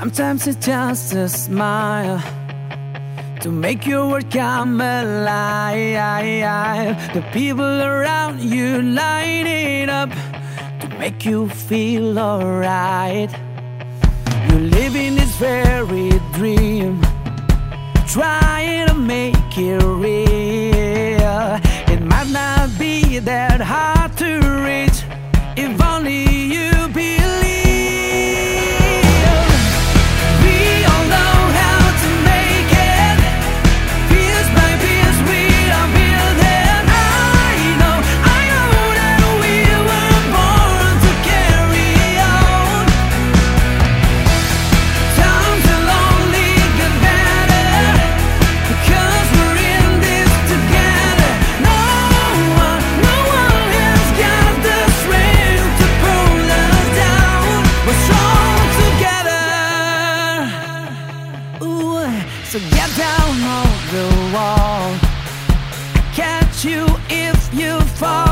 Sometimes it's just a smile to make your world come alive. The people around you light it up to make you feel alright. You live in this very dream, trying to make it real. It might not be there So get down on the wall. Catch you if you fall.